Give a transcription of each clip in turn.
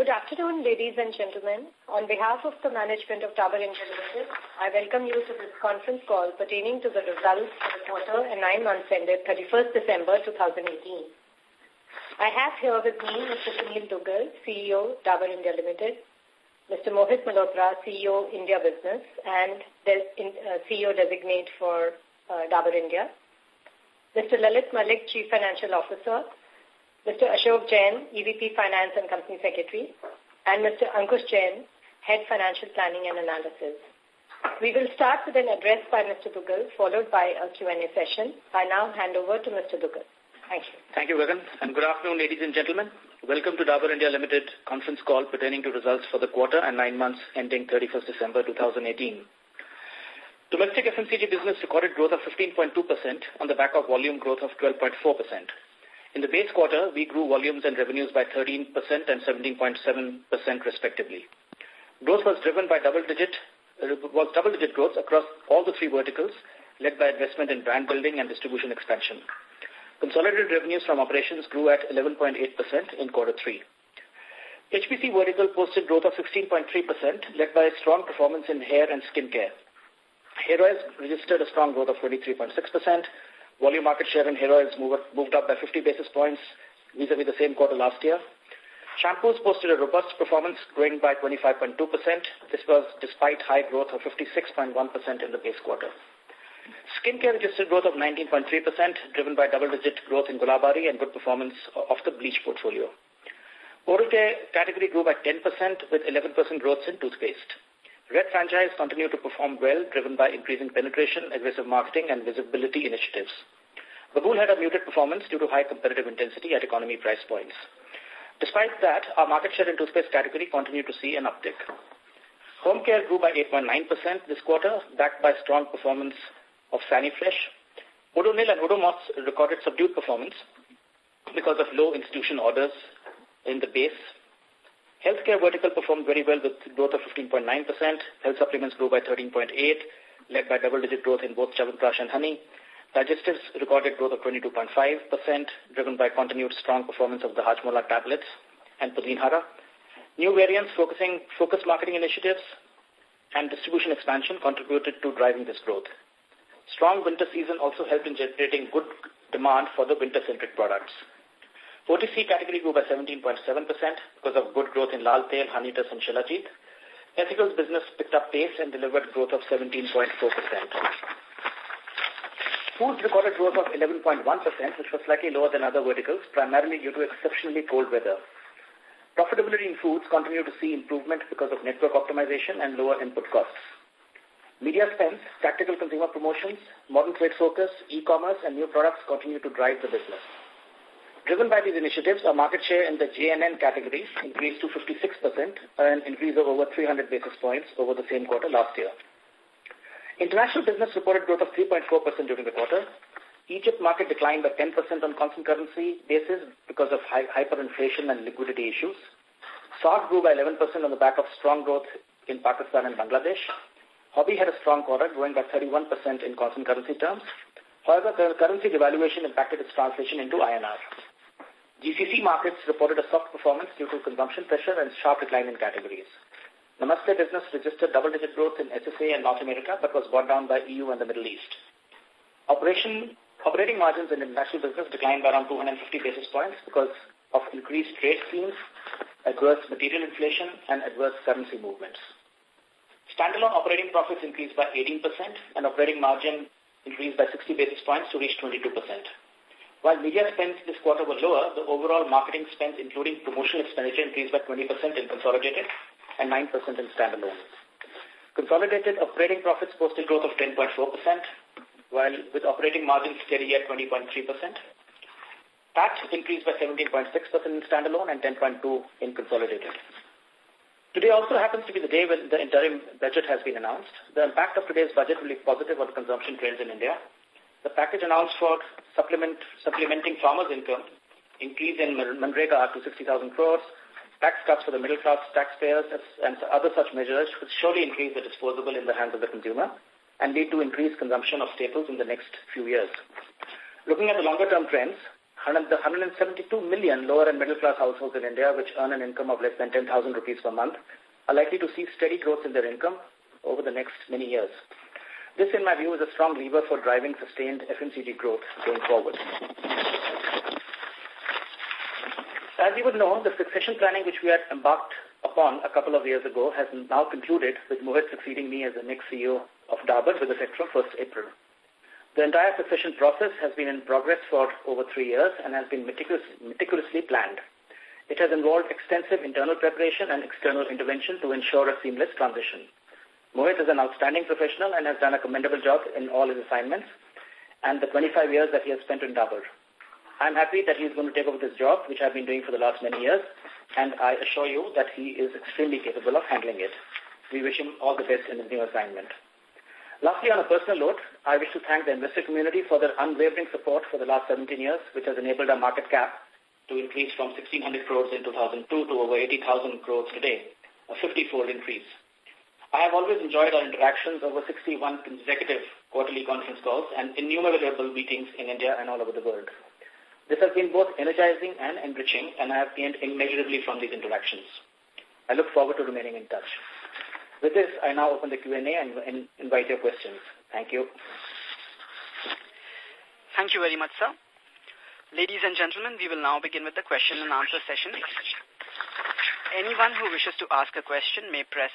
Good afternoon, ladies and gentlemen. On behalf of the management of Dabur India Limited, I welcome you to this conference call pertaining to the results for the quarter and nine months ended 31st December 2018. I have here with me Mr. Sunil Duggal, CEO, Dabur India Limited, Mr. Mohit Malhotra, CEO, India Business, and uh, CEO designate for uh, Dabur India, Mr. Lalit Malik, Chief Financial Officer, Mr. Ashok Jain, EVP Finance and Company Secretary, and Mr. Ankush Jain, Head Financial Planning and Analysis. We will start with an address by Mr. Duggal, followed by a Q&A session. I now hand over to Mr. Duggal. Thank you. Thank you, Gagan, and good afternoon, ladies and gentlemen. Welcome to Dabur India Limited conference call pertaining to results for the quarter and nine months ending 31st December 2018. Domestic FMCG business recorded growth of 15.2% on the back of volume growth of 12.4%. In the base quarter, we grew volumes and revenues by 13% and 17.7% respectively. Growth was driven by double-digit was double-digit growth across all the three verticals, led by investment in brand building and distribution expansion. Consolidated revenues from operations grew at 11.8% in quarter three. HPC vertical posted growth of 16.3%, led by strong performance in hair and skin care. Hair oils registered a strong growth of 23.6%, Volume market share in hair oils moved up by 50 basis points vis-a-vis -vis the same quarter last year. Shampoos posted a robust performance, growing by 25.2%. This was despite high growth of 56.1% in the base quarter. Skincare registered growth of 19.3%, driven by double-digit growth in Gulabari and good performance of the bleach portfolio. Oral care category grew by 10% with 11% growth in toothpaste. Red franchise continued to perform well, driven by increasing penetration, aggressive marketing, and visibility initiatives. Babool had a muted performance due to high competitive intensity at economy price points. Despite that, our market share in toothpaste category continued to see an uptick. Home care grew by 8.9% this quarter, backed by strong performance of Sanifresh. Odonil and Odomos recorded subdued performance because of low institution orders in the base Healthcare vertical performed very well with growth of 15.9%. Health supplements grew by 13.8, led by double-digit growth in both Chyawanprash and honey. Digestives recorded growth of 22.5%, driven by continued strong performance of the Hajmola tablets and Pudin Hara. New variants focusing focused marketing initiatives and distribution expansion contributed to driving this growth. Strong winter season also helped in generating good demand for the winter-centric products. OTC category grew by 17.7% because of good growth in Lal Tel, Honitus and Shilajit. Ethicals business picked up pace and delivered growth of 17.4%. Foods recorded growth of 11.1%, which was slightly lower than other verticals, primarily due to exceptionally cold weather. Profitability in foods continue to see improvement because of network optimization and lower input costs. Media spends, tactical consumer promotions, modern trade focus, e-commerce, and new products continue to drive the business. Driven by these initiatives, our market share in the J&N categories increased to 56%, an increase of over 300 basis points over the same quarter last year. International business reported growth of 3.4% during the quarter. Egypt market declined by 10% on constant currency basis because of hyperinflation and liquidity issues. SAARC grew by 11% on the back of strong growth in Pakistan and Bangladesh. Hobi had a strong quarter, growing by 31% in constant currency terms. However, currency devaluation impacted its translation into INR. GCC markets reported a soft performance due to consumption pressure and sharp decline in categories. Namaste business registered double-digit growth in SSA and North America, but was brought down by EU and the Middle East. Operation, operating margins in international business declined by around 250 basis points because of increased trade schemes, adverse material inflation, and adverse currency movements. Standalone operating profits increased by 18% and operating margin increased by 60 basis points to reach 22%. While media spends this quarter were lower, the overall marketing spends, including promotional expenditure, increased by 20% in consolidated and 9% in standalone. Consolidated operating profits posted growth of 10.4%, while with operating margins steady at 20.3%. PAT increased by 17.6% in standalone and 10.2 in consolidated. Today also happens to be the day when the interim budget has been announced. The impact of today's budget will be positive on consumption trends in India. The package announced for supplement, supplementing farmers' income, increase in Manrega to 60,000 crores, tax cuts for the middle class taxpayers, and other such measures which surely increase the disposable in the hands of the consumer and lead to increased consumption of staples in the next few years. Looking at the longer-term trends, the 172 million lower and middle class households in India, which earn an income of less than 10,000 rupees per month, are likely to see steady growth in their income over the next many years. This, in my view, is a strong lever for driving sustained FMCG growth going forward. As you would know, the succession planning which we had embarked upon a couple of years ago has now concluded with Mohit succeeding me as the next CEO of Dabur with effect from 1st April. The entire succession process has been in progress for over three years and has been meticulous, meticulously planned. It has involved extensive internal preparation and external intervention to ensure a seamless transition. Mohit is an outstanding professional and has done a commendable job in all his assignments and the 25 years that he has spent in Dabur. I'm happy that he is going to take over this job, which I've been doing for the last many years, and I assure you that he is extremely capable of handling it. We wish him all the best in his new assignment. Lastly, on a personal note, I wish to thank the investor community for their unwavering support for the last 17 years, which has enabled our market cap to increase from 1,600 crores in 2002 to over 80,000 crores today, a 50-fold increase. I have always enjoyed our interactions over 61 consecutive quarterly conference calls and innumerable meetings in India and all over the world. This has been both energizing and enriching, and I have gained immeasurably from these interactions. I look forward to remaining in touch. With this, I now open the Q&A and invite your questions. Thank you. Thank you very much, sir. Ladies and gentlemen, we will now begin with the question and answer session. Anyone who wishes to ask a question may press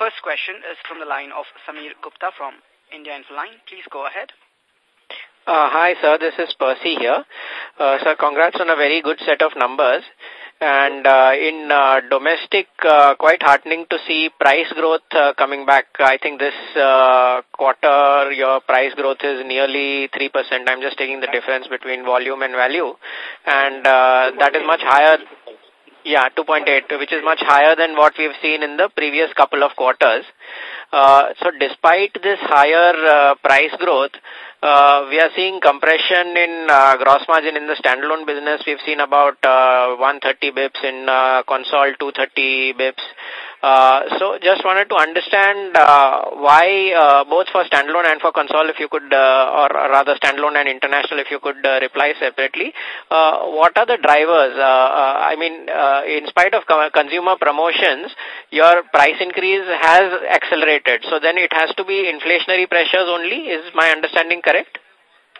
First question is from the line of Samir Gupta from India Infoline. Please go ahead. Uh, hi, sir. This is Percy here. Uh, sir, congrats on a very good set of numbers. And uh, in uh, domestic, uh, quite heartening to see price growth uh, coming back. I think this uh, quarter, your price growth is nearly 3%. I'm just taking the difference between volume and value. And uh, that is much higher. Yeah, 2.8, which is much higher than what we've seen in the previous couple of quarters. Uh, so despite this higher uh, price growth, uh, we are seeing compression in uh, gross margin in the standalone business. We've seen about uh, 130 bips in uh, console, 230 bips. Uh, so just wanted to understand uh, why uh, both for standalone and for console, if you could, uh, or rather standalone and international, if you could uh, reply separately. Uh, what are the drivers? Uh, uh, I mean, uh, in spite of consumer promotions, your price increase has accelerated. So then it has to be inflationary pressures only. Is my understanding correct?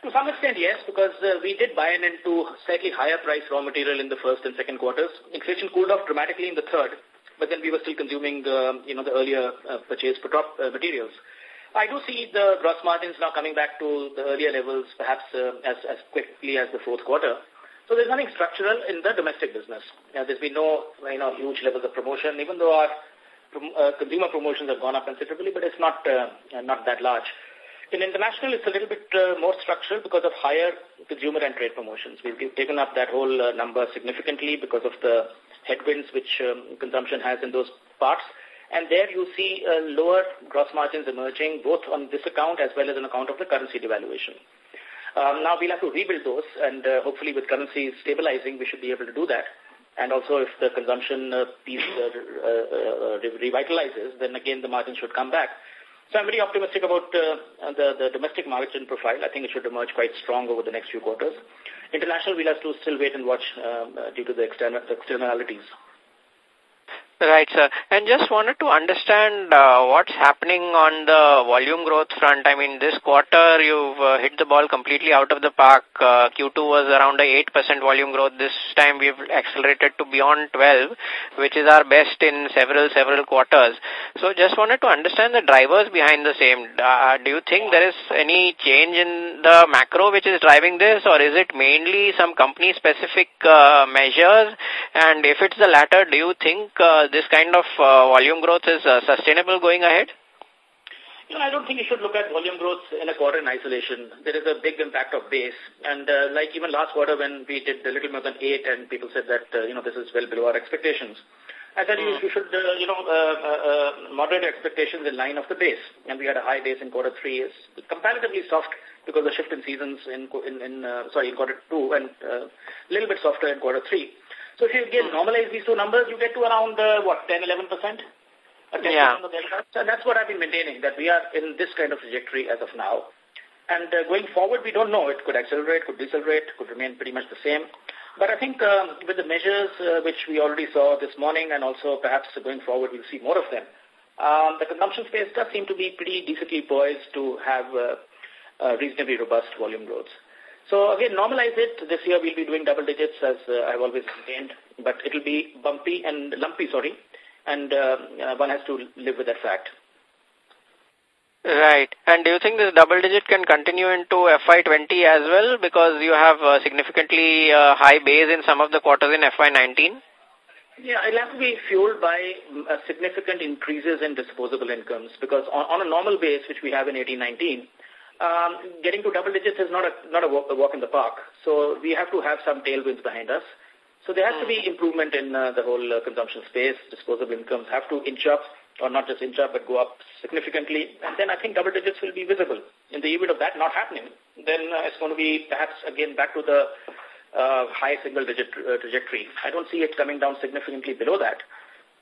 To some extent, yes, because uh, we did buy in into slightly higher price raw material in the first and second quarters. Inflation cooled off dramatically in the third but then we were still consuming the, you know, the earlier uh, purchased uh, materials. I do see the gross margins now coming back to the earlier levels, perhaps uh, as, as quickly as the fourth quarter. So there's nothing structural in the domestic business. Uh, there's been no, you know, huge levels of promotion, even though our uh, consumer promotions have gone up considerably, but it's not, uh, not that large. In international, it's a little bit uh, more structural because of higher consumer and trade promotions. We've taken up that whole uh, number significantly because of the headwinds which um, consumption has in those parts. And there you see uh, lower gross margins emerging both on this account as well as on account of the currency devaluation. Um, now we'll have to rebuild those and hopefully with currency stabilizing we should be able to do that. And also if the consumption uh, piece uh, uh, revitalizes, then again the margin should come back. So I'm very optimistic about uh, the, the domestic margin profile. I think it should emerge quite strong over the next few quarters. International, we'll have to still wait and watch um, uh, due to the external, externalities. Right, sir. And just wanted to understand uh, what's happening on the volume growth front. I mean, this quarter you've uh, hit the ball completely out of the park. Uh, Q2 was around a 8% volume growth. This time we've accelerated to beyond 12, which is our best in several, several quarters. So just wanted to understand the drivers behind the same. Do you think there is any change in the macro which is driving this or is it mainly some company-specific measures? And if it's the latter, do you think this kind of uh, volume growth is uh, sustainable going ahead? You know, I don't think you should look at volume growth in a quarter in isolation. There is a big impact of base. And uh, like even last quarter when we did a little more than 8 and people said that, uh, you know, this is well below our expectations. I said you, hmm. you should, uh, you know, uh, uh, uh, moderate expectations in line of the base. And we had a high base in quarter three. It's comparatively soft because of the shift in seasons in, in, in uh, sorry, in quarter two and uh, a uh, little bit softer in quarter three. So if you again normalize these two numbers, you get to around, uh, what, 10, 11 percent? yeah. So that's what I've been maintaining, that we are in this kind of trajectory as of now. And uh, going forward, we don't know. It could accelerate, could decelerate, could remain pretty much the same. But I think um, with the measures uh, which we already saw this morning and also perhaps going forward, we'll see more of them. Um, the consumption space does seem to be pretty decently poised to have uh, uh, reasonably robust volume growth. So again, normalize it. This year we'll be doing double digits as uh, I've always maintained, but it'll be bumpy and lumpy, sorry, and uh, uh, one has to live with that fact. Right. And do you think this double digit can continue into FY20 as well because you have a significantly uh, high base in some of the quarters in FY19? Yeah, it'll have to be fueled by uh, significant increases in disposable incomes because on, on a normal base, which we have in 1819, um, getting to double digits is not a not a walk, a walk in the park. So we have to have some tailwinds behind us. So there has to be hmm. improvement in uh, the whole uh, consumption space. Disposable incomes have to inch up, or not just inch up, but go up significantly. And then I think double digits will be visible. In the event of that not happening, then uh, it's going to be perhaps again back to the uh, high single digit uh, trajectory. I don't see it coming down significantly below that.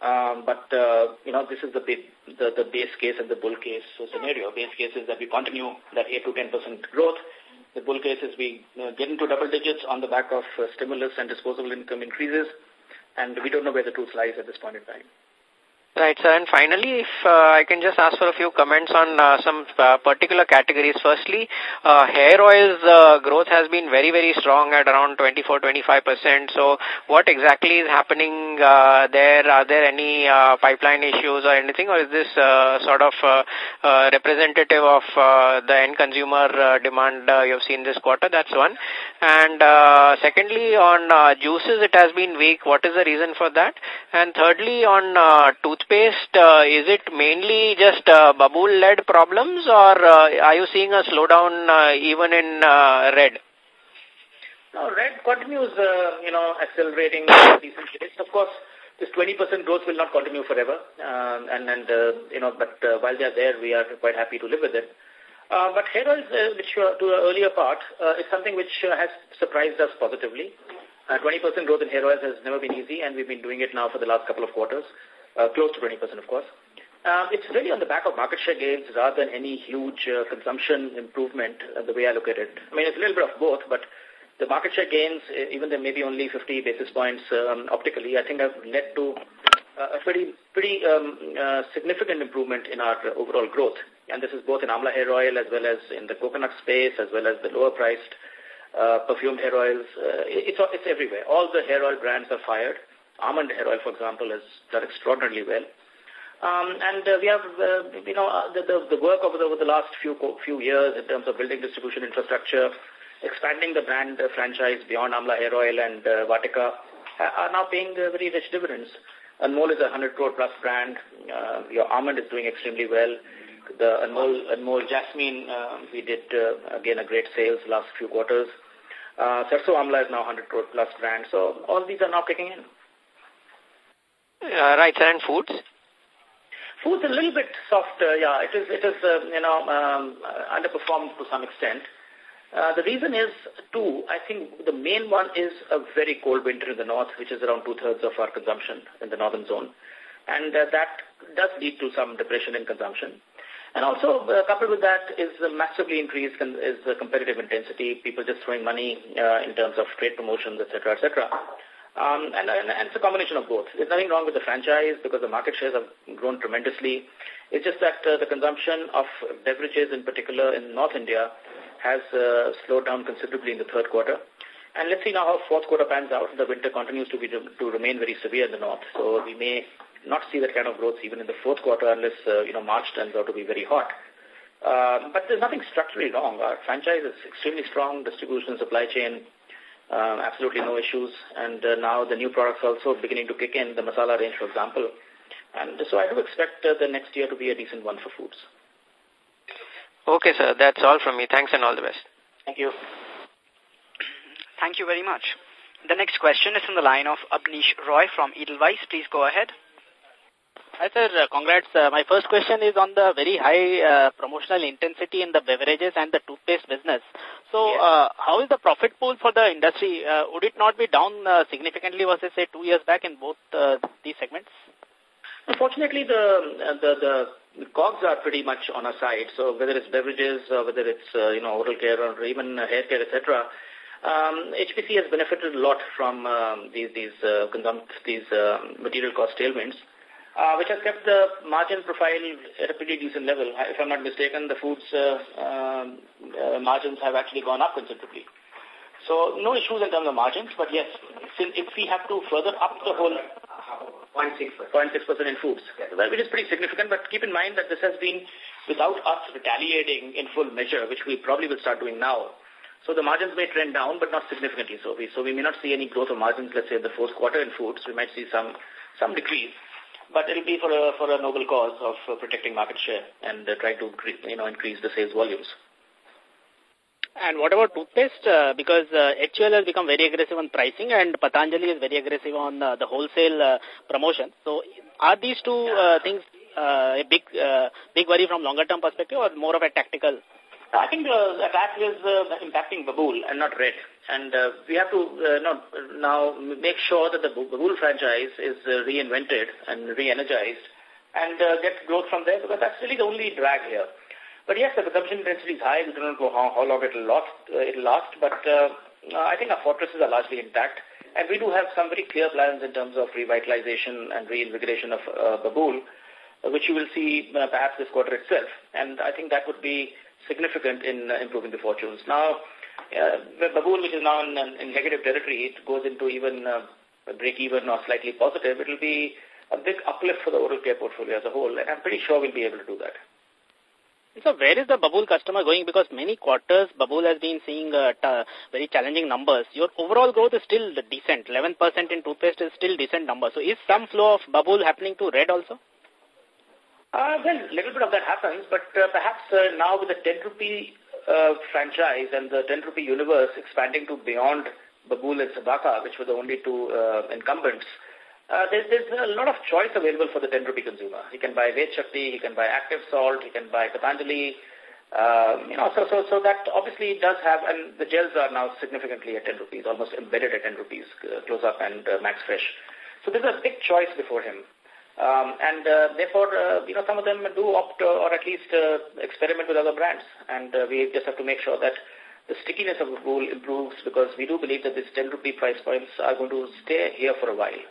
Um, but, uh, you know, this is the, the, the base case and the bull case scenario. Base case is that we continue that 8 to 10% growth the bull case is we get into double digits on the back of uh, stimulus and disposable income increases, and we don't know where the truth lies at this point in time. Right, sir. And finally, if uh, I can just ask for a few comments on uh, some uh, particular categories. Firstly, uh, hair oils uh, growth has been very, very strong at around 24-25%. So what exactly is happening uh, there? Are there any pipeline issues or anything? Or is this sort of representative of the end consumer demand you've seen this quarter? That's one. And secondly, on juices, it has been weak. What is the reason for that? And thirdly, on uh, toothpaste, uh, is it mainly just uh, Babool-led problems or uh, are you seeing a slowdown uh, even in uh, red? No, red continues, uh, you know, accelerating decent pace. Of course, this 20% growth will not continue forever. Um, and, and uh, you know, but uh, while they're there, we are quite happy to live with it. Uh, but hair oils, uh, which uh, to the earlier part, uh, is something which uh, has surprised us positively. 20% uh, growth in hair oils has never been easy, and we've been doing it now for the last couple of quarters uh, close to 20%, of course. Um, it's really on the back of market share gains rather than any huge uh, consumption improvement, uh, the way I look at it. I mean, it's a little bit of both, but the market share gains, uh, even though maybe only 50 basis points um, optically, I think have led to uh, a pretty, pretty um, uh, significant improvement in our overall growth. And this is both in Amla hair oil as well as in the coconut space as well as the lower priced uh, perfumed hair oils. Uh, it's, it's everywhere. All the hair oil brands are fired. Almond hair oil, for example, has done extraordinarily well. Um, and uh, we have, uh, you know, uh, the, the, the work over the, over the last few few years in terms of building distribution infrastructure, expanding the brand uh, franchise beyond Amla Hair Oil and uh, Vatika are now paying uh, very rich dividends. Anmol is a 100 crore plus brand. Uh, your almond is doing extremely well. The Anmol, Anmol Jasmine, uh, we did, again, a great sales last few quarters. Uh, Sarson Amla is now 100 crore plus brand. So all these are now kicking in. Uh, right, and foods? Foods a little bit softer, yeah. It is, it is uh, you know, um, uh, underperformed to some extent. The reason is two. I think the main one is a very cold winter in the north, which is around two-thirds of our consumption in the northern zone. And that does lead to some depression in consumption. And also, coupled with that is a massively increased is the competitive intensity, people just throwing money in terms of trade promotions, etc., etc. Um, and, and, and it's a combination of both. There's nothing wrong with the franchise because the market shares have grown tremendously. It's just that uh, the consumption of beverages in particular in North India has uh, slowed down considerably in the third quarter. And let's see now how fourth quarter pans out. The winter continues to be to remain very severe in the north, so we may not see that kind of growth even in the fourth quarter unless uh, you know March turns out to be very hot. Uh, but there's nothing structurally wrong. Our franchise is extremely strong. Distribution, supply chain, um, absolutely no issues. And uh, now the new products also beginning to kick in, the masala range, for example. And so I do expect uh, the next year to be a decent one for foods. Okay, sir. That's all from me. Thanks and all the best. Thank you. Thank you very much. The next question is from the line of Abneesh Roy from Edelweiss. Please go ahead. Hi, sir. Uh, congrats. Uh, my first question is on the very high uh, promotional intensity in the beverages and the toothpaste business. So, yes. uh, how is the profit pool for the industry? Uh, would it not be down uh, significantly versus, say, two years back in both uh, these segments? Unfortunately, the, the, the COGS are pretty much on our side. So whether it's beverages, or whether it's, uh, you know, oral care or even hair care, etc., um, HPC has benefited a lot from um, these these uh, these uh, material cost tailwinds, uh, which has kept the margin profile at a pretty decent level. If I'm not mistaken, the foods uh, um, uh, margins have actually gone up considerably. So no issues in terms of margins, but yes, if we have to further up the whole 0.6% in foods, well, which is pretty significant, but keep in mind that this has been without us retaliating in full measure, which we probably will start doing now. So the margins may trend down, but not significantly. So we, so we may not see any growth of margins, let's say, in the fourth quarter in foods. We might see some, some decrease. But it'll be for a, for a noble cause of protecting market share and uh, try to you know, increase the sales volumes. And what about toothpaste? Uh, because uh, HUL has become very aggressive on pricing and Patanjali is very aggressive on uh, the wholesale uh, promotion. So are these two uh, things uh, a big uh, big worry from longer term perspective or more of a tactical I think the attack is uh, impacting Babool and not Red. And uh, we have to uh, not, now make sure that the Babool franchise is uh, reinvented and re-energized and uh, get growth from there because that's really the only drag here. But yes, the consumption intensity is high. We don't know how, how long it will last, uh, it'll last but uh, I think our fortresses are largely intact. And we do have some very clear plans in terms of revitalization and reinvigoration of uh, Babool, which you will see uh, perhaps this quarter itself. And I think that would be significant in uh, improving the fortunes. Now, uh, Babool, which is now in, in negative territory, it goes into even uh, break-even or slightly positive. It will be a big uplift for the oral care portfolio as a whole, and I'm pretty sure we'll be able to do that. So where is the Babool customer going? Because many quarters Babool has been seeing uh, very challenging numbers. Your overall growth is still decent. 11% in toothpaste is still decent number. So is some flow of Babool happening to Red also? Uh, well, a little bit of that happens, but uh, perhaps uh, now with the 10 rupee uh, franchise and the 10 rupee universe expanding to beyond Babool and Cibaca, which were the only two uh, incumbents, uh, there's, there's a lot of choice available for the 10 rupee consumer. He can buy Ved he can buy Active Salt, he can buy Patanjali, um, you know, so, so, so that obviously does have, and the gels are now significantly at 10 rupees, almost embedded at 10 rupees, uh, Close Up and uh, Max Fresh. So there's a big choice before him. Um, and uh, therefore, uh, you know, some of them do opt uh, or at least uh, experiment with other brands. And uh, we just have to make sure that the stickiness of the pool improves because we do believe that these 10 rupee price points are going to stay here for a while.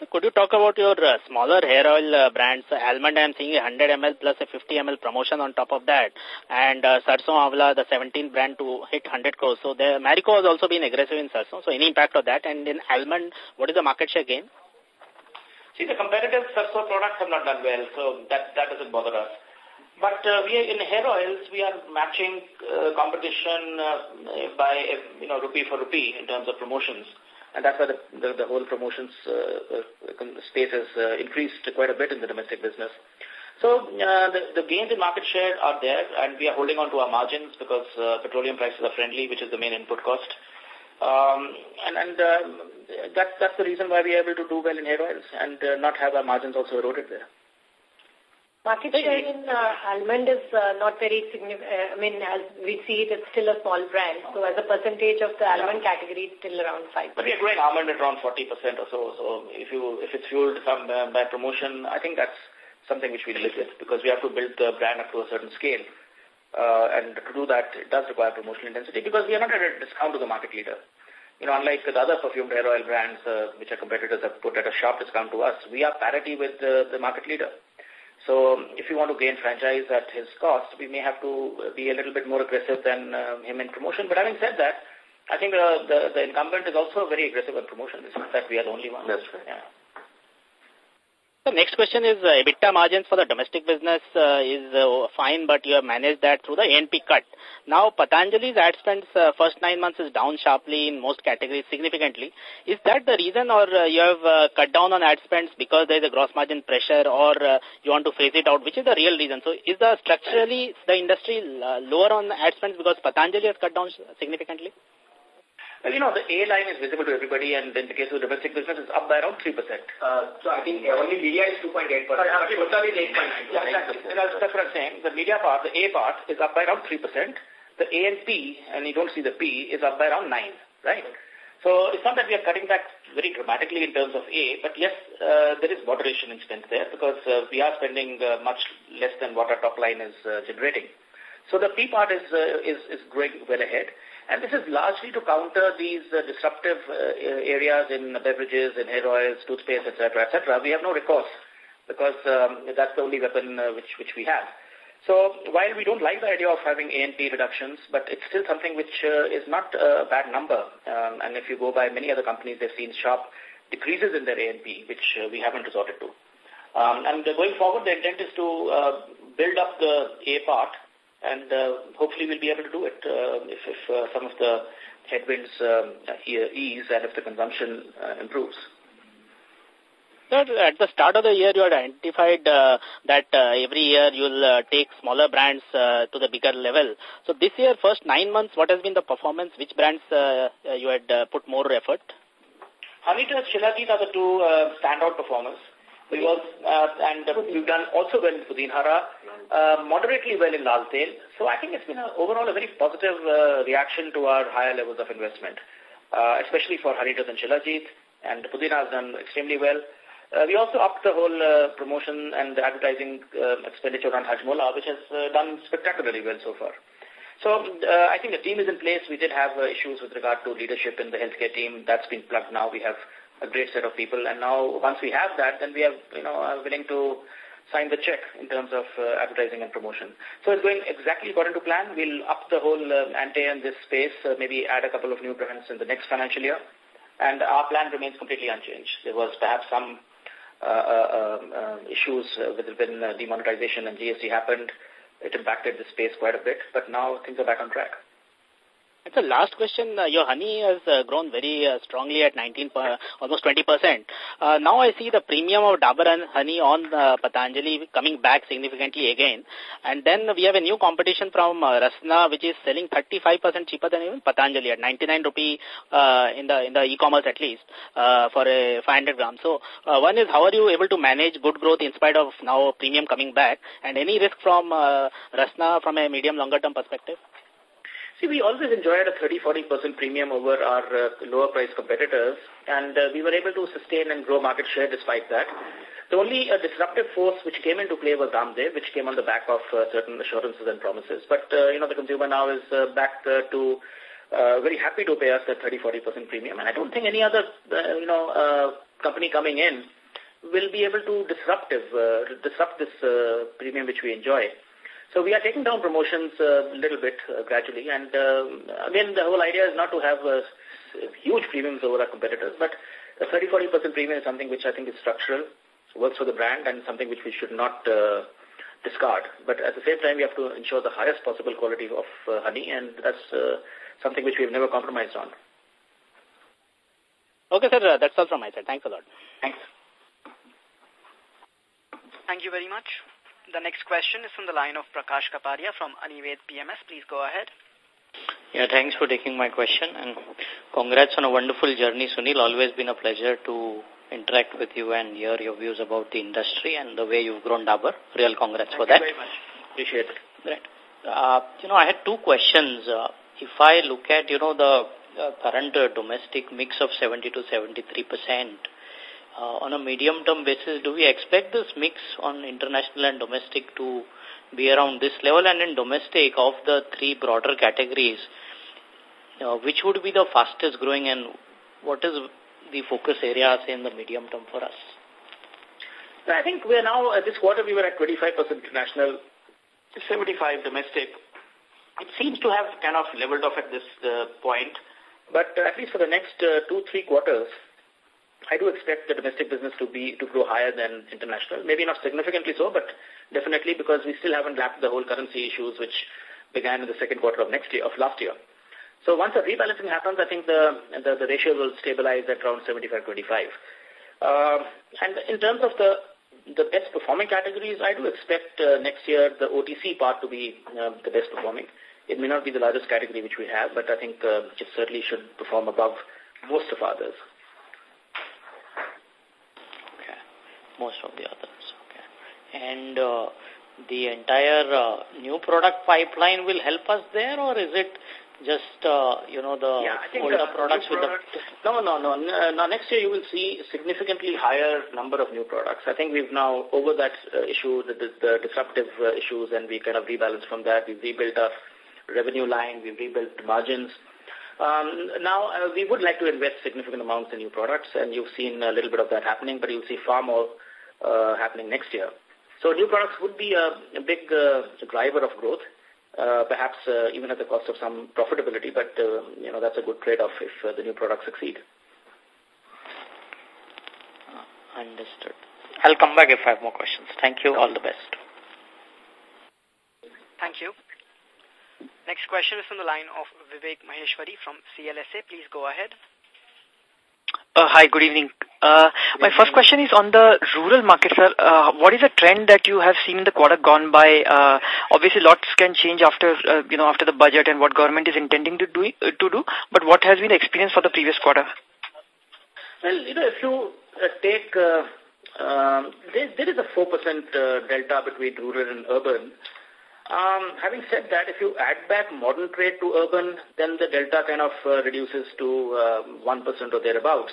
So could you talk about your uh, smaller hair oil brands? Almond, I'm seeing a 100 ml plus a 50 ml promotion on top of that. And uh, Sarson Amla, the 17 brand to hit 100 crores. So the Marico has also been aggressive in Sarson. So any impact of that? And in Almond, what is the market share gain? See, the competitive Sarso products have not done well, so that, that doesn't bother us. But uh, we are, in hair oils, we are matching uh, competition uh, by, you know, rupee for rupee in terms of promotions. And that's why the, the, the whole promotions space has increased quite a bit in the domestic business. So the, the gains in market share are there, and we are holding on to our margins because petroleum prices are friendly, which is the main input cost. Um, and and uh, that's, that's the reason why we are able to do well in hair oils and uh, not have our margins also eroded there. Market share in uh, almond is uh, not very significant. Uh, I mean, as we see it, it's still a small brand. So as a percentage of the almond category, it's still around 5 But we are growing almond at around 40% or so. So if you if it's fueled some, uh, by promotion, I think that's something which we live with because we have to build the brand up to a certain scale. Uh, and to do that, it does require promotional intensity because we are not at a discount to the market leader. You know, unlike the other perfumed hair oil brands, uh, which our competitors have put at a sharp discount to us, we are parity with uh, the market leader. So if you want to gain franchise at his cost, we may have to be a little bit more aggressive than uh, him in promotion. But having said that, I think the, the, the incumbent is also very aggressive in promotion. It's not that we are the only one. That's right. Yeah. The next question is uh, EBITDA margins for the domestic business uh, is uh, fine, but you have managed that through the ANP cut. Now, Patanjali's ad spends uh, first nine months is down sharply in most categories significantly. Is that the reason or uh, you have cut down on ad spends because there is a gross margin pressure or you want to phase it out? Which is the real reason? So is the structurally the industry lower on ad spends because Patanjali has cut down significantly? Well, you know, the A line is visible to everybody, and in the case of the domestic business, it's up by around 3%. Uh, so I think only media is 2.8%. Sorry, actually, total is 8.9%. Yeah, exactly. That's, that's what I'm saying. The media part, the A part, is up by around 3%. The A and P, and you don't see the P, is up by around 9, right? So it's not that we are cutting back very dramatically in terms of A, but yes, uh, there is moderation in spend there because uh, we are spending uh, much less than what our top line is uh, generating. So the P part is, uh, is, is growing well ahead. And this is largely to counter these uh, disruptive uh, areas in beverages, in hair oils, toothpaste, etc., etc. We have no recourse because um, that's the only weapon uh, which, which we have. So while we don't like the idea of having A&P reductions, but it's still something which is not a bad number. Um, and if you go by many other companies, they've seen sharp decreases in their A&P, which we haven't resorted to. Um, and going forward, the intent is to build up the A part and uh, hopefully we'll be able to do it uh, if, if uh, some of the headwinds um, ease and if the consumption uh, improves. Sir, at the start of the year, you had identified uh, that uh, every year you'll uh, take smaller brands uh, to the bigger level. So this year, first nine months, what has been the performance? Which brands uh, you had uh, put more effort? Honitus, Shilajit are the two uh, standout performers. We was, uh, and uh, we've done also well in Pudin Hara, uh, moderately well in Lal Tel. So I think it's been a, overall a very positive uh, reaction to our higher levels of investment, uh, especially for Honitus and Shilajit, and Pudina has done extremely well. Uh, we also upped the whole uh, promotion and advertising uh, expenditure on Hajmola, which has uh, done spectacularly well so far. So uh, I think the team is in place. We did have uh, issues with regard to leadership in the healthcare team. That's been plugged now. We have a great set of people. And now, once we have that, then we are, you know, willing to sign the check in terms of uh, advertising and promotion. So it's going exactly according to plan. We'll up the whole uh, ante in this space, uh, maybe add a couple of new brands in the next financial year. And our plan remains completely unchanged. There was perhaps some uh, uh, um, uh, issues with uh, demonetization and GST happened. It impacted the space quite a bit, but now things are back on track. And the last question, uh, your honey has uh, grown very uh, strongly at 19, per, almost 20%. Uh, now I see the premium of Dabur and honey on uh, Patanjali coming back significantly again. And then we have a new competition from uh, Rasna, which is selling 35% cheaper than even Patanjali at 99 rupee uh, in the in the e-commerce at least uh, for a 500 grams. So uh, one is how are you able to manage good growth in spite of now premium coming back? And any risk from uh, Rasna from a medium longer term perspective? See, we always enjoyed a 30-40% premium over our uh, lower price competitors, and uh, we were able to sustain and grow market share despite that. The only uh, disruptive force which came into play was Ramdev, which came on the back of uh, certain assurances and promises. But, you know, the consumer now is back to very happy to pay us that 30-40% premium. And I don't think any other, you know, company coming in will be able to disruptive, disrupt this premium which we enjoy. So we are taking down promotions uh, a little bit uh, gradually. And uh, again, the whole idea is not to have uh, huge premiums over our competitors, but a 30-40% premium is something which I think is structural, works for the brand, and something which we should not uh, discard. But at the same time, we have to ensure the highest possible quality of uh, honey, and that's uh, something which we have never compromised on. Okay, sir. Uh, that's all from my side. Thanks a lot. Thanks. Thank you very much. The next question is from the line of Prakash Kapadia from Anived PMS. Please go ahead. Yeah, thanks for taking my question and congrats on a wonderful journey, Sunil. Always been a pleasure to interact with you and hear your views about the industry and the way you've grown Dabur. Real congrats Thank for that. very much. Appreciate it. Right. Uh, you know, I had two questions. Uh, if I look at, you know, the uh, current uh, domestic mix of 70 to 73 percent, on a medium-term basis, do we expect this mix on international and domestic to be around this level? And in domestic, of the three broader categories, uh, which would be the fastest growing and what is the focus areas in the medium term for us? I think we are now, uh, this quarter we were at 25% international, 75% domestic. It seems to have kind of leveled off at this uh, point, but uh, at least for the next uh, two, three quarters, I do expect the domestic business to be to grow higher than international. Maybe not significantly so, but definitely because we still haven't lapped the whole currency issues which began in the second quarter of next year, of last year. So once the rebalancing happens, I think the, the, the ratio will stabilize at around 75-25. Uh, and in terms of the the best performing categories, I do expect uh, next year the OTC part to be uh, the best performing. It may not be the largest category which we have, but I think uh, it certainly should perform above most of others. Okay, most of the others. Okay, and uh, the entire uh, new product pipeline will help us there, or is it just, uh, you know, the yeah, older the products with products, the... No, no, no. Now, next year you will see significantly higher number of new products. I think we've now, over that uh, issue, the, the, the disruptive uh, issues, and we kind of rebalanced from that. We've rebuilt our revenue line. We've rebuilt margins. Um, now, uh, we would like to invest significant amounts in new products, and you've seen a little bit of that happening, but you'll see far more uh, happening next year. So new products would be a, a big uh, driver of growth uh, perhaps uh, even at the cost of some profitability, but uh, you know that's a good trade-off if uh, the new products succeed. Uh, understood. I'll come back if I have more questions. Thank you. All the best. Thank you. Next question is from the line of Vivek Maheshwari from CLSA. Please go ahead. Uh, hi, good evening. Uh, my first question is on the rural market, sir. Uh, what is the trend that you have seen in the quarter gone by? Uh, obviously, lots can change after, uh, you know, after the budget and what government is intending to do, uh, to do. But what has been the experience for the previous quarter? Well, you know, if you uh, take, uh, um, there, there is a 4% uh, delta between rural and urban. Um, having said that, if you add back modern trade to urban, then the delta kind of uh, reduces to uh, 1% or thereabouts.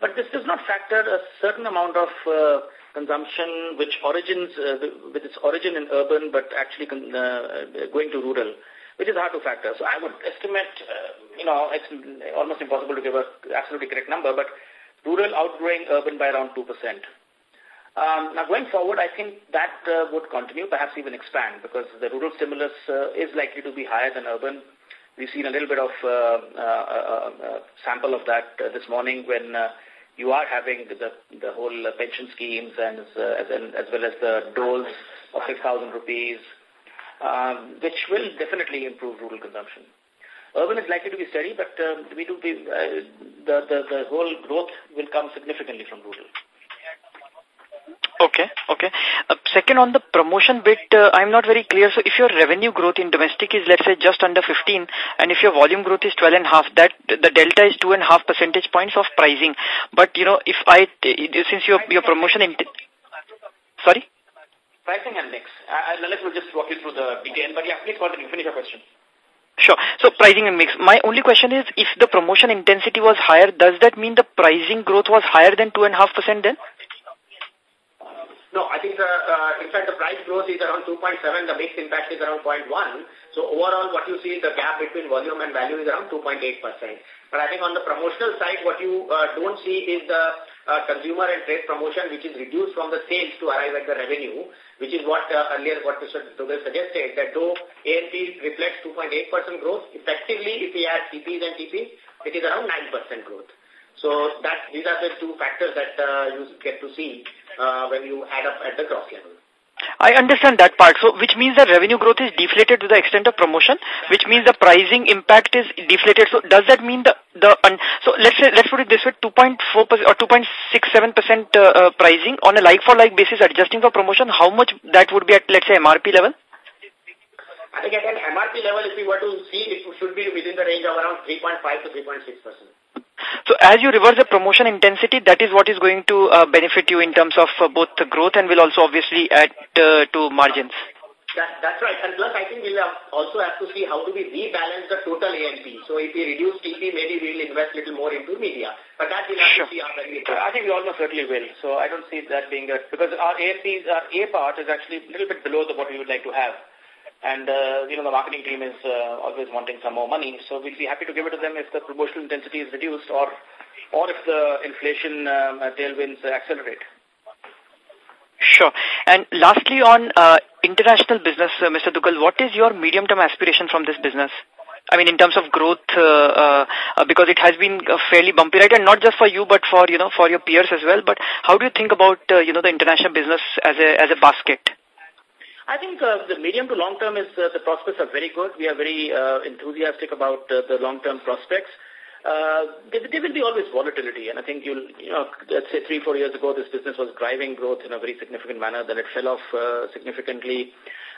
But this does not factor a certain amount of uh, consumption which origins, uh, with its origin in urban but actually uh, going to rural, which is hard to factor. So I would estimate, uh, you know, it's almost impossible to give a absolutely correct number, but rural outgrowing urban by around 2%. Um, now, going forward, I think that uh, would continue, perhaps even expand, because the rural stimulus uh, is likely to be higher than urban. We've seen a little bit of uh, uh, uh, uh sample of that uh, this morning when uh, you are having the, the whole uh, pension schemes and uh, as, as well as the doles of 6,000 rupees, um, which will definitely improve rural consumption. Urban is likely to be steady, but uh, we do be, uh, the, the, the whole growth will come significantly from rural. Okay, okay. Uh, second, on the promotion bit, uh, I'm not very clear. So if your revenue growth in domestic is, let's say, just under 15, and if your volume growth is 12 and half, that the delta is two and a half percentage points of pricing. But, you know, if I, since your, your promotion... Sorry? Pricing and mix. Uh, Lalit will just walk you through the detail, but yeah, please continue. Finish your question. Sure. So pricing and mix. My only question is, if the promotion intensity was higher, does that mean the pricing growth was higher than 2.5% then? No, I think, the, uh, in fact, the price growth is around 2.7, the mix impact is around 0.1. So overall, what you see, is the gap between volume and value is around 2.8%. But I think on the promotional side, what you uh, don't see is the uh, consumer and trade promotion, which is reduced from the sales to arrive at the revenue, which is what uh, earlier what Mr. Duggal suggested, that though A&P reflects 2.8% growth, effectively, if we add CPs and TPs, it is around 9% growth. So that these are the two factors that uh, you get to see uh, when you add up at the gross level. I understand that part. So, which means the revenue growth is deflated to the extent of promotion, which means the pricing impact is deflated. So, does that mean the the so let's say let's put it this way: 2.4 or 2.67 percent uh, uh, pricing on a like-for-like -like basis, adjusting for promotion. How much that would be at let's say MRP level? I think at an MRP level, if we were to see, it should be within the range of around 3.5 to 3.6 percent. So as you reverse the promotion intensity, that is what is going to uh, benefit you in terms of uh, both the growth and will also obviously add uh, to margins. That, that's right. And plus, I think we'll also have to see how do we rebalance the total A&P. So if we reduce TP, maybe we'll invest a little more into media. But that we'll have sure. to see how we I think we almost certainly will. So I don't see that being a, because our A&P, our A part is actually a little bit below the, what we would like to have. And, uh, you know, the marketing team is uh, always wanting some more money. So we'll be happy to give it to them if the promotional intensity is reduced or, or if the inflation um, tailwinds accelerate. Sure. And lastly, on uh, international business, uh, Mr. Duggal, what is your medium-term aspiration from this business? I mean, in terms of growth, uh, uh, uh, because it has been uh, fairly bumpy, right? And not just for you, but for, you know, for your peers as well. But how do you think about, you know, the international business as a, as a basket? I think uh, the medium to long term is uh, the prospects are very good. We are very uh, enthusiastic about uh, the long term prospects. Uh, there, there will be always volatility, and I think you'll, you know, let's say three, four years ago, this business was driving growth in a very significant manner. Then it fell off uh, significantly.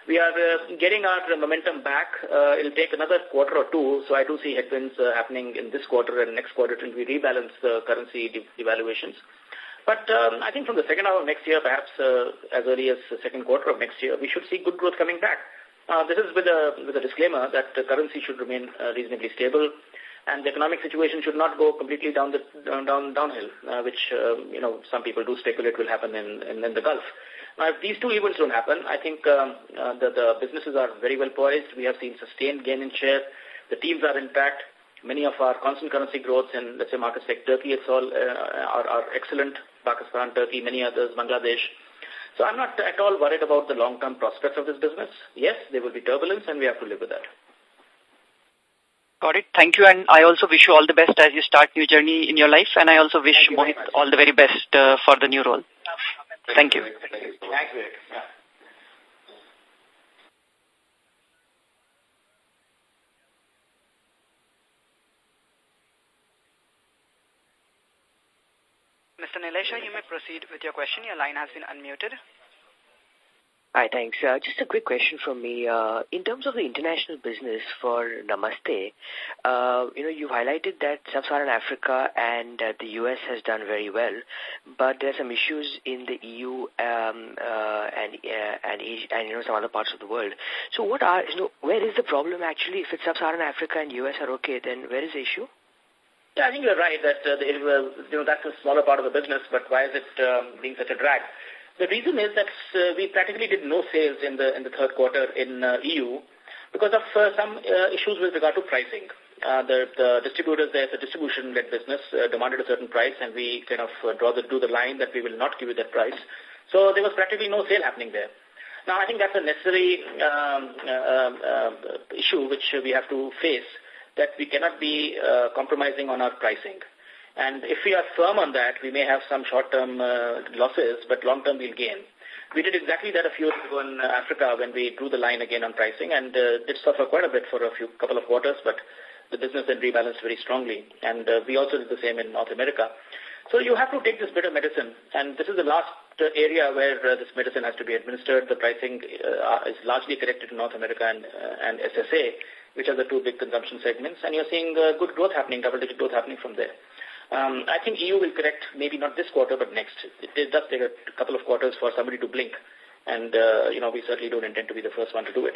We are uh, getting our momentum back. Uh, it'll take another quarter or two, so I do see headwinds uh, happening in this quarter and next quarter until we rebalance the currency de devaluations. But um, I think from the second half of next year, perhaps uh, as early as the second quarter of next year, we should see good growth coming back. Uh, this is with a, with a disclaimer that the currency should remain uh, reasonably stable and the economic situation should not go completely down the down, down downhill, uh, which uh, you know some people do speculate will happen in, in, in the Gulf. Now, if these two events don't happen, I think um, uh, the, the businesses are very well poised. We have seen sustained gain in share. The teams are intact. Many of our constant currency growths in, let's say, markets like Turkey, it's all are, are excellent. Pakistan, Turkey, many others, Bangladesh. So I'm not at all worried about the long-term prospects of this business. Yes, there will be turbulence and we have to live with that. Got it. Thank you. And I also wish you all the best as you start new journey in your life. And I also wish Mohit all the very best uh, for the new role. Thank you. Thank you. Thank you. Mr. Nilesha, you may proceed with your question. Your line has been unmuted. Hi, thanks. Uh, just a quick question from me. Uh, in terms of the international business for Namaste, uh, you know, you highlighted that Sub-Saharan Africa and uh, the U.S. has done very well, but there are some issues in the EU um, uh, and uh, and Asia, and you know some other parts of the world. So, what are you know where is the problem actually? If it's Sub-Saharan Africa and U.S. are okay, then where is the issue? Yeah, I think you're right that uh, the, you know that's a smaller part of the business, but why is it um, being such a drag? The reason is that uh, we practically did no sales in the in the third quarter in uh, EU because of uh, some uh, issues with regard to pricing. Uh, the, the distributors there, the distribution-led business, uh, demanded a certain price, and we kind of uh, draw the, do the line that we will not give you that price. So there was practically no sale happening there. Now, I think that's a necessary um, uh, uh, issue which we have to face, that we cannot be uh, compromising on our pricing. And if we are firm on that, we may have some short-term uh, losses, but long-term we'll gain. We did exactly that a few years ago in Africa when we drew the line again on pricing and uh, did suffer quite a bit for a few couple of quarters, but the business then rebalanced very strongly. And uh, we also did the same in North America. So you have to take this bit of medicine, and this is the last uh, area where uh, this medicine has to be administered. The pricing uh, is largely corrected in North America and, uh, and SSA, which are the two big consumption segments, and you're seeing uh, good growth happening, double-digit growth happening from there. Um, I think EU will correct maybe not this quarter, but next. It, it does take a couple of quarters for somebody to blink. And, uh, you know, we certainly don't intend to be the first one to do it.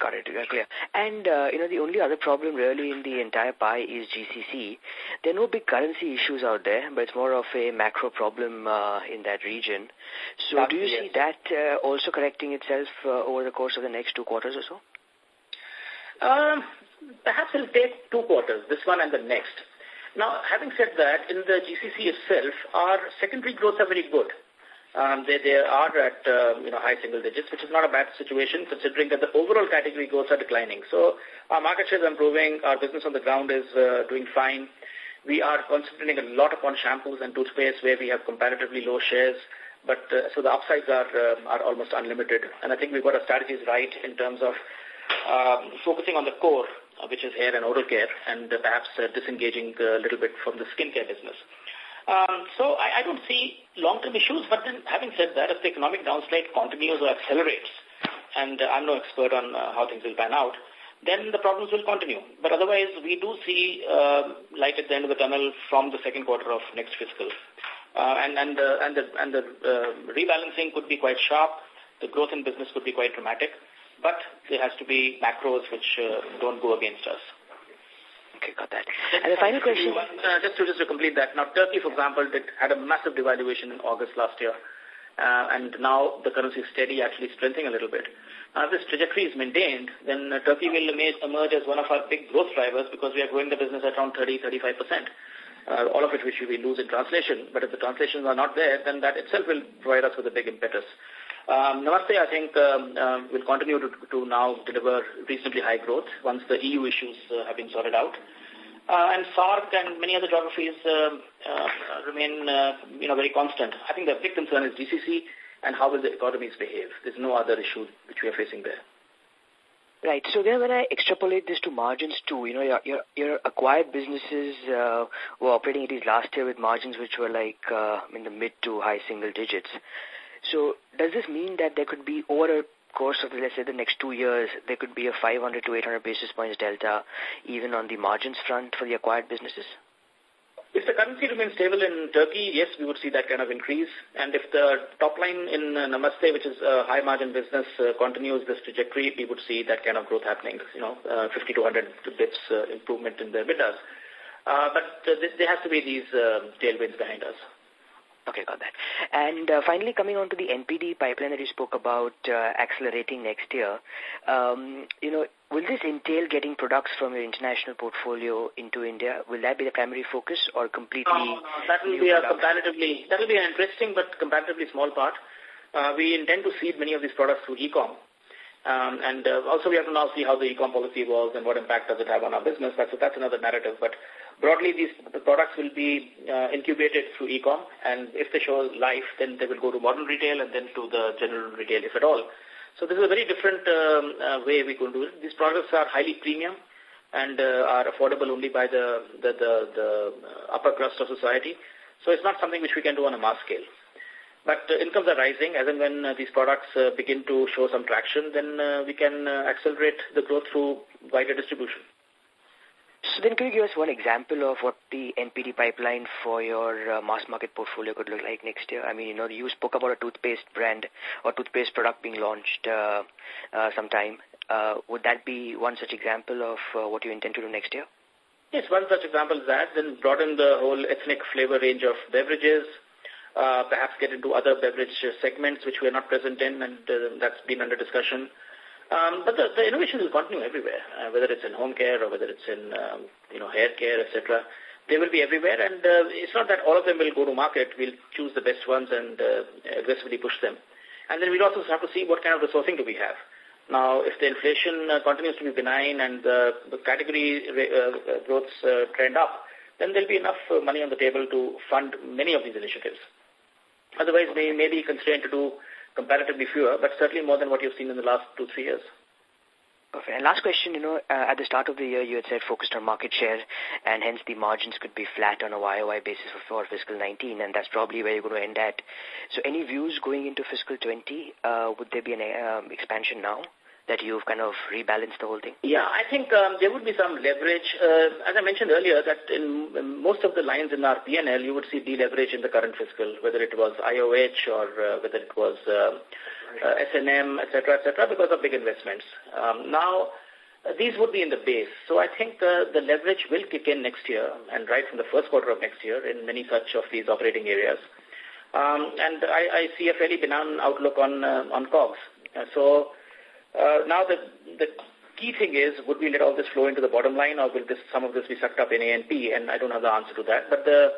Got it. Clear. And, uh, you know, the only other problem really in the entire pie is GCC. There are no big currency issues out there, but it's more of a macro problem uh, in that region. So do you yes. see that uh, also correcting itself uh, over the course of the next two quarters or so? Um, perhaps it'll take two quarters, this one and the next. Now, having said that, in the GCC itself, our secondary growths are very good. Um, they, they are at uh, you know high single digits, which is not a bad situation considering that the overall category growths are declining. So our market share is improving, our business on the ground is uh, doing fine. We are concentrating a lot upon shampoos and toothpaste where we have comparatively low shares, but uh, so the upsides are uh, are almost unlimited. And I think we've got our strategies right in terms of um, focusing on the core, uh, which is hair and oral care, and uh, perhaps uh, disengaging a little bit from the skincare business. Um, so I, I don't see long-term issues, but then having said that, if the economic downslide continues or accelerates, and uh, I'm no expert on uh, how things will pan out, then the problems will continue. But otherwise, we do see uh, light at the end of the tunnel from the second quarter of next fiscal. Uh, and and, uh, and the, and the uh, rebalancing could be quite sharp. The growth in business could be quite dramatic. But there has to be macros which uh, don't go against us. Okay, got that. And the final question... Uh, just to just to complete that, now Turkey, for example, did, had a massive devaluation in August last year, uh, and now the currency is steady, actually strengthening a little bit. Now, if this trajectory is maintained, then uh, Turkey will emerge, emerge as one of our big growth drivers because we are growing the business at around 30-35 percent. Uh, all of it which we lose in translation, but if the translations are not there, then that itself will provide us with a big impetus. Um, Namaste, I think, um, um, will continue to, to now deliver reasonably high growth once the EU issues uh, have been sorted out. Uh, and SAARC and many other geographies uh, uh, remain, uh, you know, very constant. I think the big concern is GCC and how will the economies behave. There's no other issue which we are facing there. Right. So then when I extrapolate this to margins too, you know, your, your, your acquired businesses uh, were operating at least last year with margins which were like uh, in the mid to high single digits. So does this mean that there could be over a course of, let's say, the next two years, there could be a 500 to 800 basis points delta even on the margins front for the acquired businesses? If the currency remains stable in Turkey, yes, we would see that kind of increase. And if the top line in uh, Namaste, which is a high margin business, uh, continues this trajectory, we would see that kind of growth happening, you know, uh, 50 to 100 bits uh, improvement in the EBITDAs. Uh, but there has to be these tailwinds behind us. Okay, got that. And uh, finally, coming on to the NPD pipeline that you spoke about uh, accelerating next year, um, you know, will this entail getting products from your international portfolio into India? Will that be the primary focus or completely? No, no, that will be a comparatively, that will be an interesting but comparatively small part. Uh, we intend to seed many of these products through e-com. Um, and uh, also we have to now see how the e-com policy evolves and what impact does it have on our business. That's, that's another narrative. But broadly, these the products will be uh, incubated through e-com. And if they show life, then they will go to modern retail and then to the general retail, if at all. So this is a very different um, uh, way we can do it. These products are highly premium and uh, are affordable only by the, the, the, the upper crust of society. So it's not something which we can do on a mass scale. But uh, incomes are rising as and when uh, these products uh, begin to show some traction, then uh, we can uh, accelerate the growth through wider distribution. So then could you give us one example of what the NPD pipeline for your uh, mass market portfolio could look like next year? I mean, you know, you spoke about a toothpaste brand or toothpaste product being launched uh, uh, sometime. Uh, would that be one such example of uh, what you intend to do next year? Yes, one such example is that. Then broaden the whole ethnic flavor range of beverages, uh, perhaps get into other beverage segments which we are not present in, and uh, that's been under discussion. Um, but the, the innovation will continue everywhere, uh, whether it's in home care or whether it's in um, you know hair care, etc. They will be everywhere, and uh, it's not that all of them will go to market. We'll choose the best ones and uh, aggressively push them. And then we'll also have to see what kind of resourcing do we have. Now, if the inflation continues to be benign and the category uh, growths uh, trend up, then there'll be enough money on the table to fund many of these initiatives. Otherwise, they may be constrained to do comparatively fewer, but certainly more than what you've seen in the last two, three years. Perfect. And last question, you know, uh, at the start of the year, you had said focused on market share, and hence the margins could be flat on a YOY basis for, for fiscal 19, and that's probably where you're going to end at. So any views going into fiscal 20? Uh, would there be an um, expansion now? That you've kind of rebalanced the whole thing? Yeah, I think um, there would be some leverage. Uh, as I mentioned earlier, that in, in, most of the lines in our PNL, you would see deleverage in the current fiscal, whether it was IOH or uh, whether it was uh, uh, SNM, etc., etc., because of big investments. Um, now, these would be in the base. So I think uh, the leverage will kick in next year and right from the first quarter of next year in many such of these operating areas. Um, and I, I see a fairly benign outlook on, uh, on COGS. Uh, so uh, now, the, the key thing is, would we let all this flow into the bottom line or will this, some of this be sucked up in A&P? And I don't have the answer to that. But the,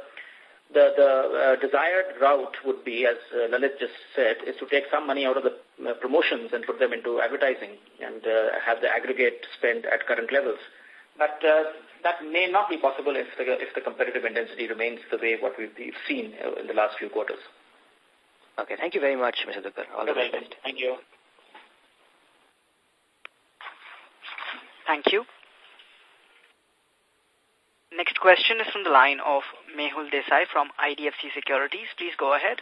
the, the uh, desired route would be, as uh, Lalit just said, is to take some money out of the uh, promotions and put them into advertising and uh, have the aggregate spend at current levels. But uh, that may not be possible if the, if the competitive intensity remains the way what we've seen uh, in the last few quarters. Okay, thank you very much, Mr. Duggal. All the best. Thank you. Thank you. Next question is from the line of Mehul Desai from IDFC Securities. Please go ahead.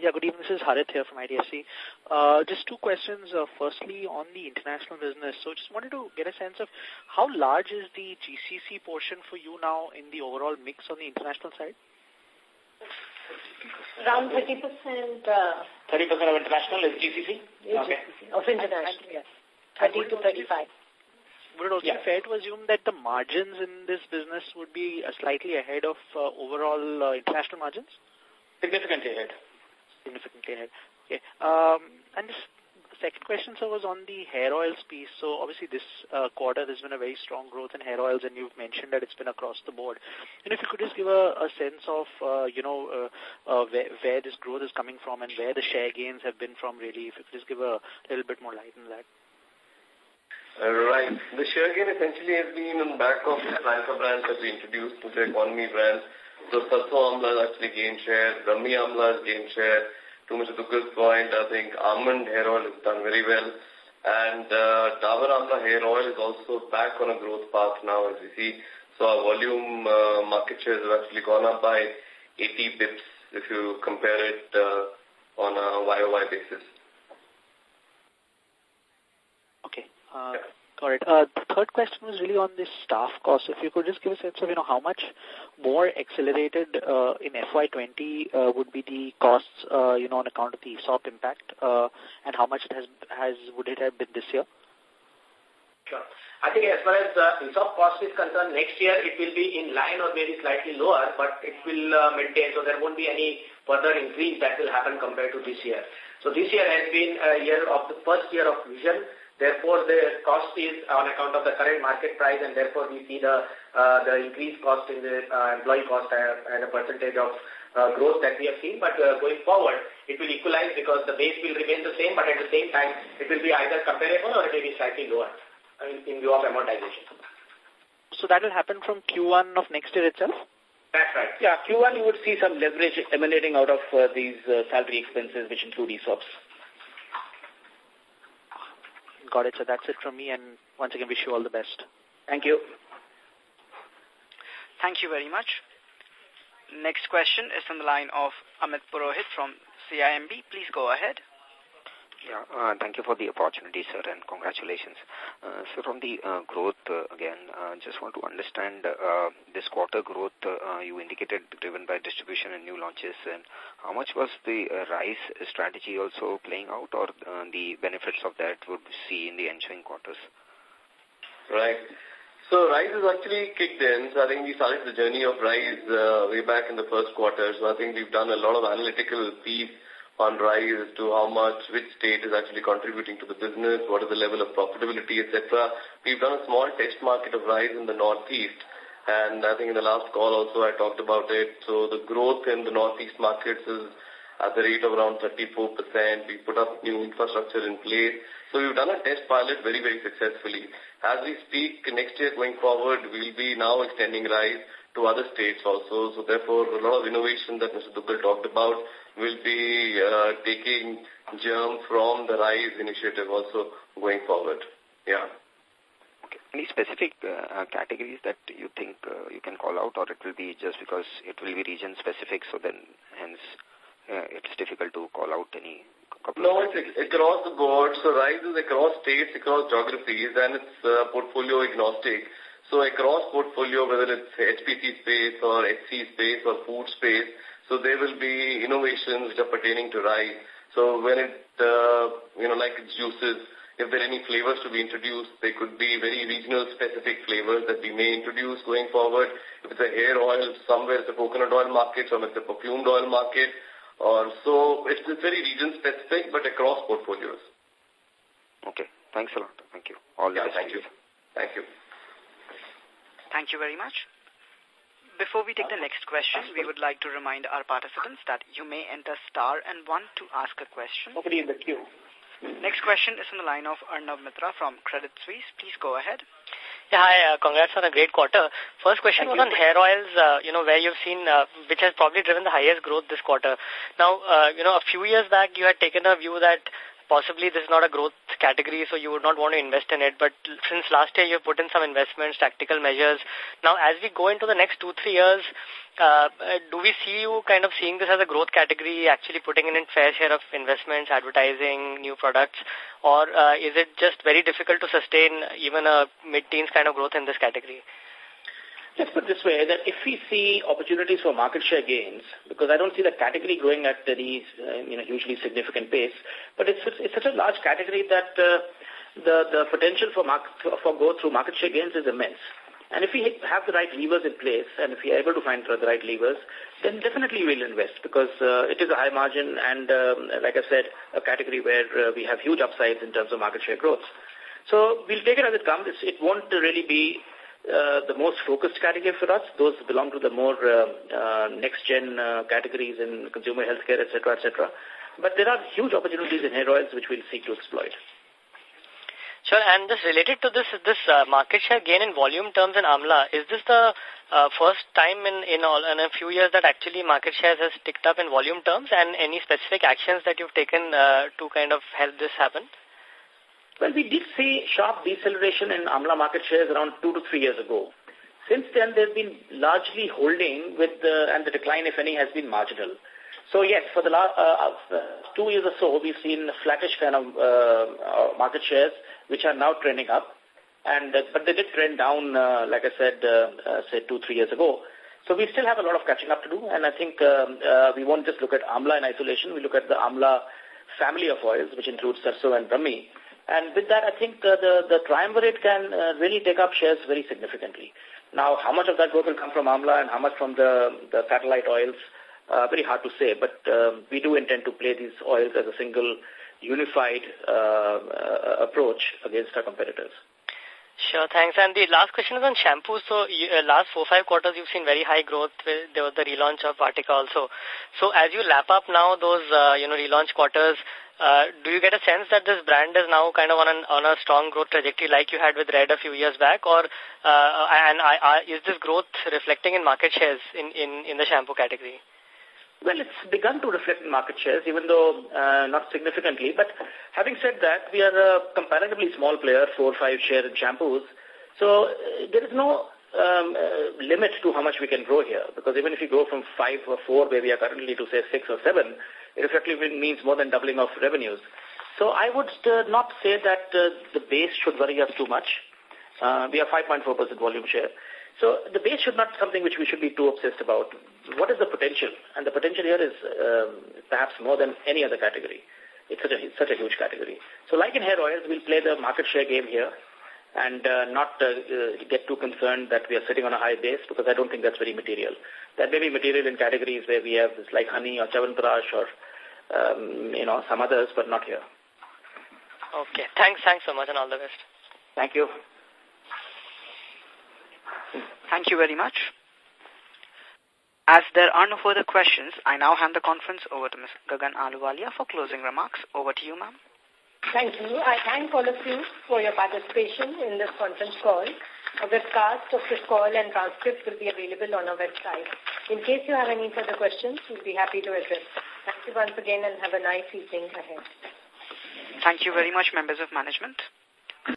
Yeah, good evening. This is Harith here from IDFC. Uh, just two questions. Uh, firstly, on the international business. So just wanted to get a sense of how large is the GCC portion for you now in the overall mix on the international side? Around 30%. Uh, 30% of international is GCC? Okay. GCC, of international, yes. 30 to 35. Would it also yeah. be fair to assume that the margins in this business would be uh, slightly ahead of uh, overall uh, international margins? Significantly ahead. Significantly ahead. Okay. Um, and this second question, sir, was on the hair oils piece. So obviously this uh, quarter there's been a very strong growth in hair oils and you've mentioned that it's been across the board. And if you could just give a, a sense of, uh, you know, uh, uh, where, where this growth is coming from and where the share gains have been from really, if you could just give a little bit more light on that. Right. The share gain essentially has been on back of the Flanker brands that we introduced to the economy brands. So Sarson Amla has actually gained share, Brahmi Amla has gained share, to Mr. Duggal's point, I think almond hair oil has done very well. And uh, Dabur Amla hair oil is also back on a growth path now, as we see. So our volume uh, market shares have actually gone up by 80 bips if you compare it uh, on a YOY basis. Okay. Uh. Got it. Uh, the third question was really on the staff cost. If you could just give a sense of, you know, how much more accelerated uh, in FY20 uh, would be the costs, uh, you know, on account of the ESOP impact, uh, and how much it has, has would it have been this year? Sure. I think as far as uh, ESOP cost is concerned, next year it will be in line or maybe slightly lower, but it will uh, maintain, so there won't be any further increase that will happen compared to this year. So this year has been a year of the first year of vision, Therefore, the cost is on account of the current market price and therefore we see the uh, the increased cost in the uh, employee cost and a percentage of uh, growth that we have seen. But uh, going forward, it will equalize because the base will remain the same, but at the same time, it will be either comparable or it may be slightly lower in, in view of amortization. So that will happen from Q1 of next year itself? That's right. Yeah, Q1 you would see some leverage emanating out of uh, these uh, salary expenses which include ESOPs. Got it. So that's it from me. And once again, wish you all the best. Thank you. Thank you very much. Next question is from the line of Amit Purohit from CIMB. Please go ahead. Yeah, uh, thank you for the opportunity, sir, and congratulations. Uh, so from the uh, growth, uh, again, uh, just want to understand uh, this quarter growth you indicated driven by distribution and new launches, and how much was the RISE strategy also playing out, or the benefits of that would see in the ensuing quarters? Right. So RISE has actually kicked in. So I think we started the journey of RISE uh, way back in the first quarter. So I think we've done a lot of analytical piece rise as to how much, which state is actually contributing to the business, what is the level of profitability, etc. We've done a small test market of RISE in the Northeast. And I think in the last call also I talked about it. So the growth in the Northeast markets is at the rate of around 34%. We put up new infrastructure in place. So we've done a test pilot very, very successfully. As we speak, next year going forward, we'll be now extending RISE to other states also. So therefore, a lot of innovation that Mr. Duggal talked about will be uh, taking germ from the RISE initiative also going forward. Yeah. Okay. Any specific uh, categories that you think uh, you can call out or it will be just because it will be region specific so then hence uh, it's difficult to call out any no, it's across the board. So RISE is across states, across geographies, and it's uh, portfolio agnostic. So across portfolio, whether it's HPC space or HC space or food space, so there will be innovations which are pertaining to RISE. So when it, uh, you know, like its juices, if there are any flavors to be introduced, they could be very regional specific flavors that we may introduce going forward. If it's a hair oil, somewhere it's a coconut oil market, some it's a perfumed oil market. Or so it's, it's very region specific, but across portfolios. Okay. Thanks a lot. Thank you. All yeah, thank you. Thank you. Thank you very much. Before we take the next question, we would like to remind our participants that you may enter star and one to ask a question. Nobody in the queue. Next question is on the line of Arnav Mitra from Credit Suisse. Please go ahead. Yeah, hi. Uh, congrats on a great quarter. First question Thank was you. on hair oils, uh, you know, where you've seen, uh, which has probably driven the highest growth this quarter. Now, uh, you know, a few years back, you had taken a view that possibly this is not a growth category, so you would not want to invest in it. But since last year, you've put in some investments, tactical measures. Now, as we go into the next two, three years, uh, do we see you kind of seeing this as a growth category, actually putting in a fair share of investments, advertising, new products, or uh, is it just very difficult to sustain even a mid-teens kind of growth in this category? Let's put this way, that if we see opportunities for market share gains, because I don't see the category growing at any uh, you know, hugely significant pace, but it's, it's such a large category that uh, the, the potential for, market, for growth through market share gains is immense. And if we have the right levers in place, and if we are able to find the right levers, then definitely we'll invest because uh, it is a high margin and, um, like I said, a category where uh, we have huge upsides in terms of market share growth. So we'll take it as it comes. It won't really be uh, the most focused category for us. Those belong to the more uh, uh, next-gen uh, categories in consumer healthcare, et cetera, et cetera. But there are huge opportunities in hair oils which we'll seek to exploit. Sure, and just related to this, this uh, market share gain in volume terms in Amla, is this the uh, first time in, in, all, in a few years that actually market shares has ticked up in volume terms and any specific actions that you've taken uh, to kind of help this happen? Well, we did see sharp deceleration in Amla market shares around two to three years ago. Since then, they've been largely holding with the, and the decline, if any, has been marginal. So yes, for the last uh, uh, two years or so, we've seen flattish kind of uh, market shares, which are now trending up. And but they did trend down, like I said, uh, uh, say two three years ago. So we still have a lot of catching up to do, and I think uh, we won't just look at Amla in isolation. We look at the Amla family of oils, which includes Sarson and Brahmi, and with that, I think uh, the, the triumvirate can uh, really take up shares very significantly. Now, how much of that growth will come from Amla and how much from the, the satellite oils, uh, very hard to say. But um, we do intend to play these oils as a single unified uh, uh, approach against our competitors. Sure, thanks. And the last question is on shampoo. So, uh, last four, five quarters, you've seen very high growth. There was the relaunch of Vatika also. So, as you lap up now those, uh, you know, relaunch quarters, uh, do you get a sense that this brand is now kind of on, an, on a strong growth trajectory like you had with Red a few years back? Or uh, and I, is this growth reflecting in market shares in, in, in the shampoo category? Well, it's begun to reflect in market shares, even though uh, not significantly. But having said that, we are a comparatively small player, 4 or 5 share in shampoos. So uh, there is no um, uh, limit to how much we can grow here. Because even if you go from 5 or 4, where we are currently, to say 6 or 7, it effectively means more than doubling of revenues. So I would uh, not say that uh, the base should worry us too much. Uh, we have 5.4% volume share. So the base should not something which we should be too obsessed about. What is the potential? And the potential here is um, perhaps more than any other category. It's such a, it's such a huge category. So like in hair oils, we'll play the market share game here and uh, not uh, uh, get too concerned that we are sitting on a high base because I don't think that's very material. That may be material in categories where we have like honey or chyawanprash or um, you know some others, but not here. Okay. Thanks. Thanks so much, and all the best. Thank you. Thank you very much. As there are no further questions, I now hand the conference over to Ms. Gagan Ahluwalia for closing remarks. Over to you, ma'am. Thank you. I thank all of you for your participation in this conference call. A webcast of this call and transcript will be available on our website. In case you have any further questions, we'll be happy to address them. Thank you once again and have a nice evening ahead. Thank you very much, members of management.